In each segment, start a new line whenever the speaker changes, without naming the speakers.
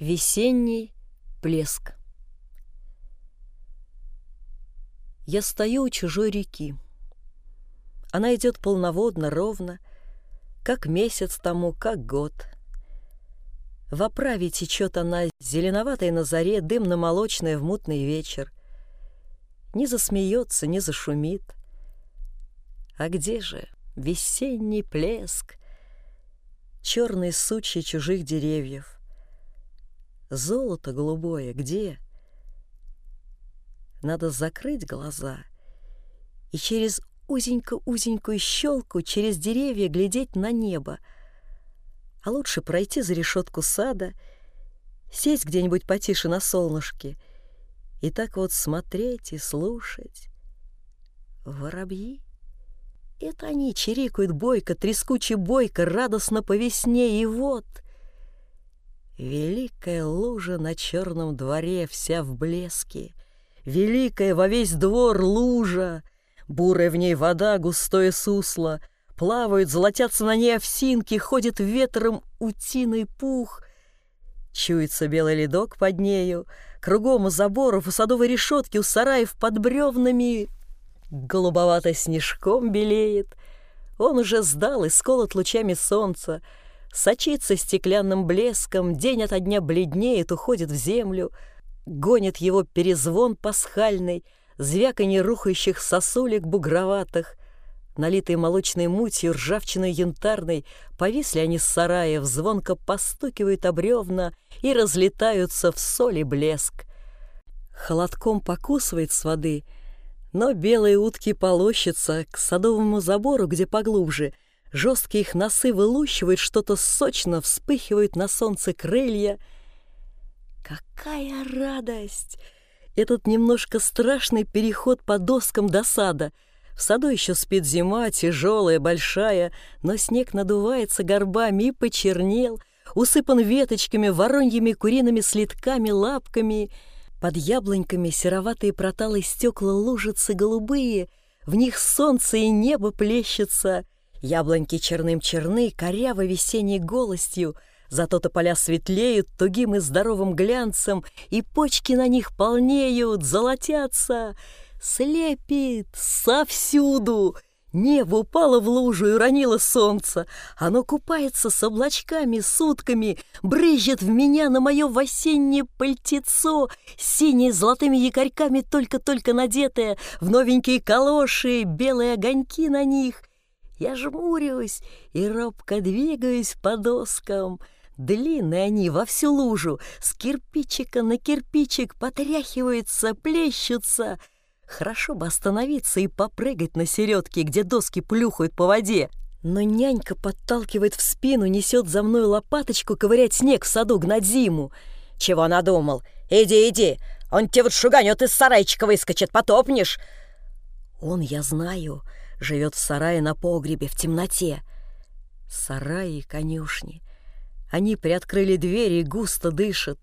Весенний блеск. Я стою у чужой реки. Она идет полноводно, ровно, как месяц тому, как год. В оправе течет она, зеленоватой на заре, дымно-молочная в мутный вечер. Не засмеется, не зашумит. А где же весенний плеск? Черные сучья чужих деревьев — Золото голубое где? Надо закрыть глаза и через узенько-узенькую щелку через деревья глядеть на небо, а лучше пройти за решетку сада, сесть где-нибудь потише на солнышке и так вот смотреть и слушать. Воробьи? Это они чирикают бойко, трескуче бойко, радостно по весне, и вот — Великая лужа на черном дворе вся в блеске, Великая во весь двор лужа, Бурая в ней вода, густое сусло, Плавают, золотятся на ней овсинки, Ходит ветром утиный пух. Чуется белый ледок под нею, Кругом у заборов, у садовой решетки, У сараев под бревнами. Голубовато снежком белеет. Он уже сдал и сколот лучами солнца, Сочится стеклянным блеском, день ото дня бледнеет, уходит в землю, гонит его перезвон пасхальный, звяканье рухающих сосулек бугроватых, налитые молочной мутью, ржавчиной янтарной, повисли они с сараев, звонко постукивают об бревна и разлетаются в соли блеск. Холодком покусывает с воды, но белые утки полощутся к садовому забору, где поглубже — Жесткие их носы вылущивают что-то сочно, вспыхивают на солнце крылья. Какая радость! Этот немножко страшный переход по доскам до сада. В саду еще спит зима, тяжелая, большая, но снег надувается горбами и почернел, усыпан веточками, вороньими куриными слитками, лапками. Под яблоньками сероватые проталы стекла лужицы голубые, в них солнце и небо плещется — Яблоньки черным-черны, коряво весенней голосью, Зато тополя светлеют тугим и здоровым глянцем, И почки на них полнеют, золотятся. Слепит совсюду. Небо упало в лужу и уронило солнце. Оно купается с облачками, сутками, Брызжет в меня на мое осеннее пальтецо, Синие золотыми якорьками только-только надетое, В новенькие калоши, белые огоньки на них, я жмурюсь и робко двигаюсь по доскам. Длинные они во всю лужу, с кирпичика на кирпичик потряхиваются, плещутся. Хорошо бы остановиться и попрыгать на середке, где доски плюхают по воде. Но нянька подталкивает в спину, несет за мной лопаточку ковырять снег в саду гнать зиму. Чего надумал? Иди, иди, он тебе вот шуганет из сарайчика выскочит, потопнешь. Он, я знаю, — живет в сарае на погребе в темноте. Сараи и конюшни. Они приоткрыли двери и густо дышат.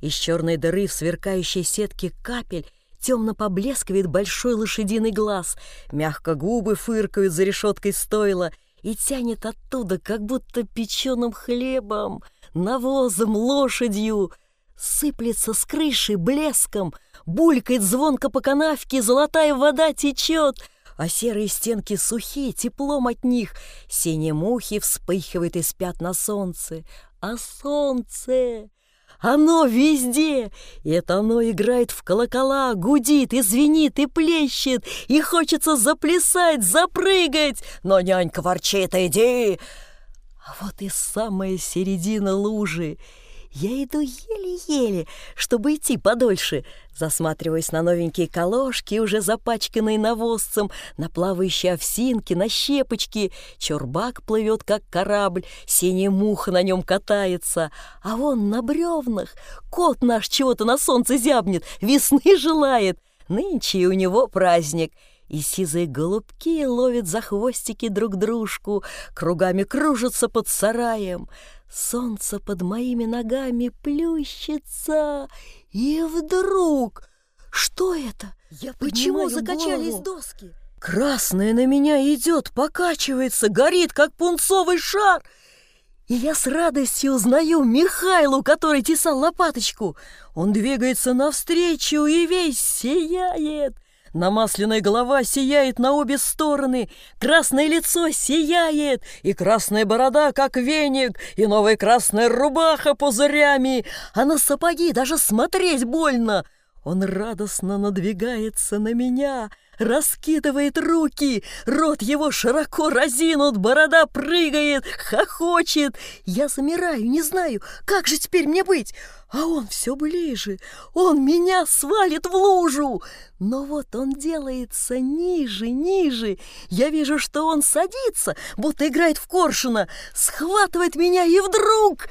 Из черной дыры в сверкающей сетке капель темно поблескивает большой лошадиный глаз, мягко губы фыркают за решеткой стойла и тянет оттуда, как будто печеным хлебом, навозом, лошадью. Сыплется с крыши блеском, булькает звонко по канавке, золотая вода течет — а серые стенки сухие, теплом от них. Синие мухи вспыхивают и спят на солнце. А солнце... Оно везде, и это оно играет в колокола, гудит и звенит и плещет, и хочется заплясать, запрыгать, но нянька ворчит, иди. А вот и самая середина лужи — я иду еле-еле, чтобы идти подольше, засматриваясь на новенькие колошки, уже запачканные навозцем, на плавающие овсинки, на щепочки. Чурбак плывет, как корабль, синяя муха на нем катается. А вон на бревнах кот наш чего-то на солнце зябнет, весны желает. Нынче у него праздник — и сизые голубки ловят за хвостики друг дружку, кругами кружатся под сараем. Солнце под моими ногами плющится, и вдруг... Что это?
Я
Почему
закачались голову? доски?
Красное на меня идет, покачивается, горит, как пунцовый шар. И я с радостью узнаю Михайлу, который тесал лопаточку. Он двигается навстречу и весь сияет. Намасленная голова сияет на обе стороны, красное лицо сияет, и красная борода, как веник, и новая красная рубаха пузырями, а на сапоги даже смотреть больно. Он радостно надвигается на меня, раскидывает руки, рот его широко разинут, борода прыгает, хохочет. Я замираю, не знаю, как же теперь мне быть? А он все ближе, он меня свалит в лужу. Но вот он делается ниже, ниже. Я вижу, что он садится, будто играет в коршуна, схватывает меня и вдруг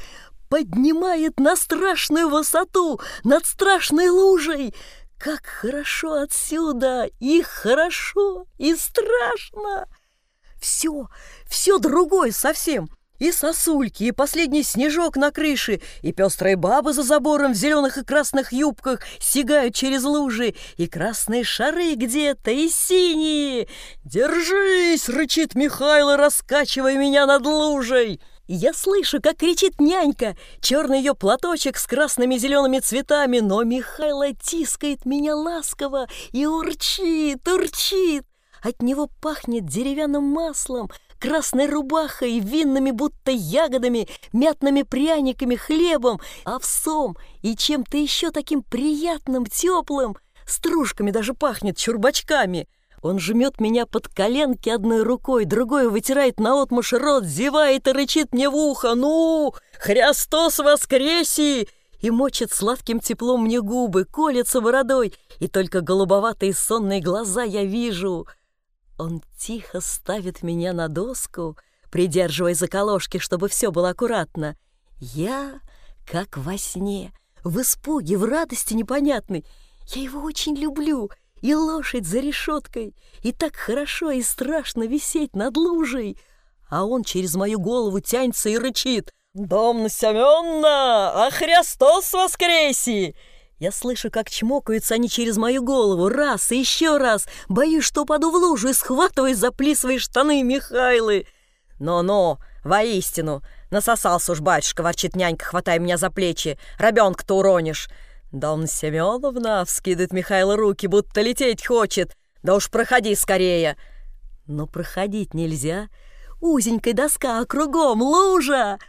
поднимает на страшную высоту, над страшной лужей. Как хорошо отсюда! И хорошо, и страшно! Все, все другое совсем. И сосульки, и последний снежок на крыше, и пестрые бабы за забором в зеленых и красных юбках сигают через лужи, и красные шары где-то, и синие. «Держись!» — рычит Михайло, раскачивая меня над лужей. Я слышу, как кричит нянька, черный ее платочек с красными зелеными цветами, но Михайло тискает меня ласково и урчит, урчит. От него пахнет деревянным маслом, красной рубахой, винными будто ягодами, мятными пряниками, хлебом, овсом и чем-то еще таким приятным, теплым. Стружками даже пахнет, чурбачками — он жмет меня под коленки одной рукой, другой вытирает наотмашь рот, зевает и рычит мне в ухо. «Ну, Христос воскреси!» И мочит сладким теплом мне губы, колется бородой, и только голубоватые сонные глаза я вижу. Он тихо ставит меня на доску, придерживая за колошки, чтобы все было аккуратно. Я как во сне, в испуге, в радости непонятной. Я его очень люблю — и лошадь за решеткой, и так хорошо и страшно висеть над лужей. А он через мою голову тянется и рычит. «Дом Семенна, а Христос воскреси!» Я слышу, как чмокаются они через мою голову, раз и еще раз. Боюсь, что упаду в лужу и схватываюсь за свои штаны Михайлы. «Но-но, воистину, насосался уж батюшка», — ворчит нянька, хватая меня за плечи. «Ребенка-то уронишь». «Дон Семеновна!» — вскидывает Михаил руки, будто лететь хочет. «Да уж проходи скорее!» Но проходить нельзя. Узенькая доска, а кругом лужа.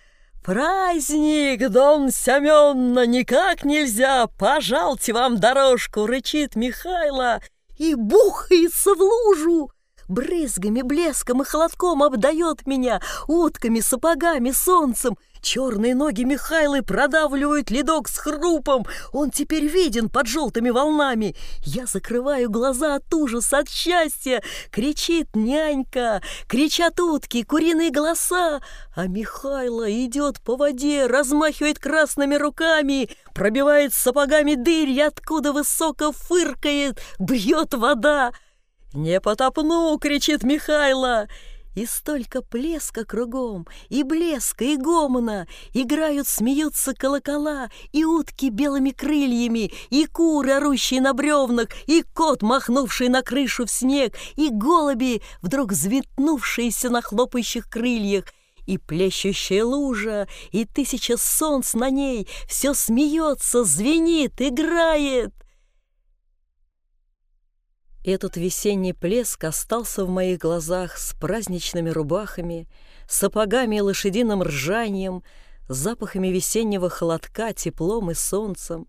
«Праздник, Дон Семеновна, никак нельзя! Пожалуйте вам дорожку!» — рычит Михайло и бухается в лужу брызгами, блеском и холодком обдает меня, утками, сапогами, солнцем. Черные ноги Михайлы продавливают ледок с хрупом. Он теперь виден под желтыми волнами. Я закрываю глаза от ужаса, от счастья. Кричит нянька, кричат утки, куриные голоса. А Михайло идет по воде, размахивает красными руками, пробивает сапогами дырь, откуда высоко фыркает, бьет вода. «Не потопну!» — кричит Михайло. И столько плеска кругом, и блеска, и гомона, Играют, смеются колокола, и утки белыми крыльями, и куры, орущие на бревнах, и кот, махнувший на крышу в снег, и голуби, вдруг взметнувшиеся на хлопающих крыльях, и плещущая лужа, и тысяча солнц на ней, Все смеется, звенит, играет. Этот весенний плеск остался в моих глазах с праздничными рубахами, сапогами и лошадиным ржанием, запахами весеннего холодка, теплом и солнцем.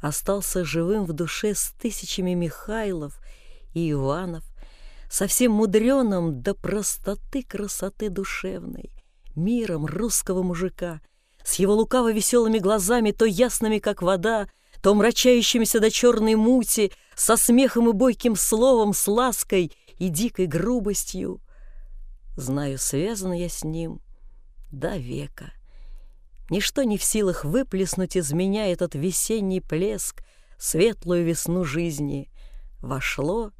Остался живым в душе с тысячами Михайлов и Иванов, совсем мудреным до простоты красоты душевной, миром русского мужика, с его лукаво-веселыми глазами, то ясными, как вода, то мрачающимися до черной мути, со смехом и бойким словом, с лаской и дикой грубостью. Знаю, связана я с ним до века. Ничто не в силах выплеснуть из меня этот весенний плеск, светлую весну жизни. Вошло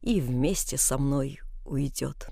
и вместе со мной уйдет.